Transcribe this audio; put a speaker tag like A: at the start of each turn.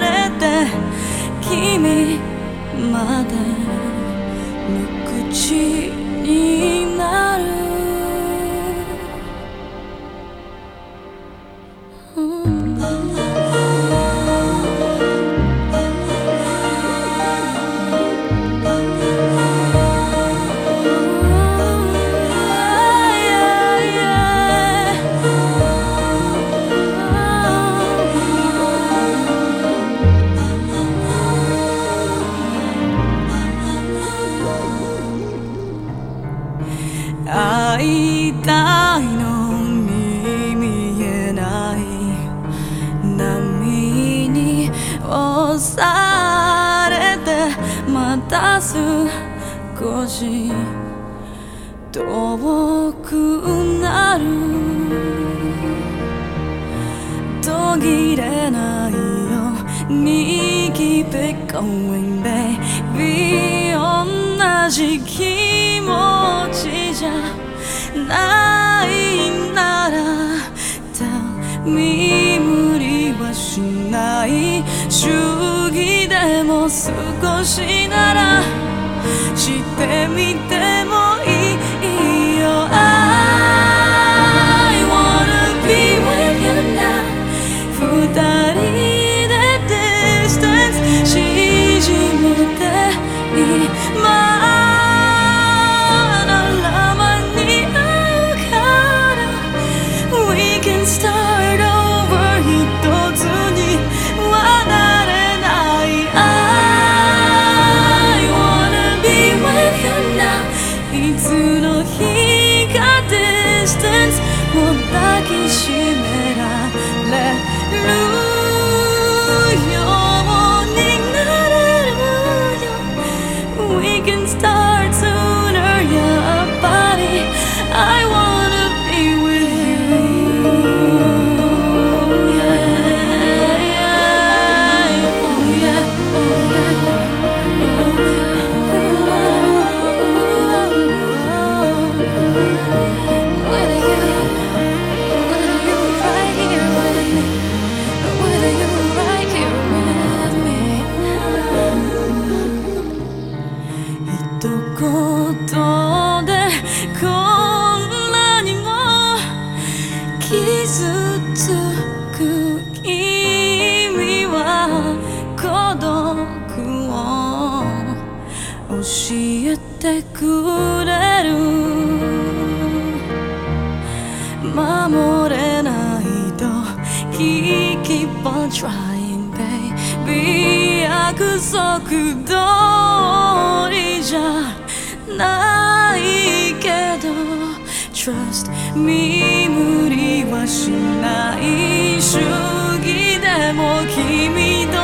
A: れて君までまた少し遠くなる。途切れないよ。に Keep it going baby 同じ気持ちじゃないなら Tell me 無理はしない。少しならしてみててくれる。守れないと Keep on trying baby 約束通りじゃないけど。Trust me 無理はしない。主義でも君と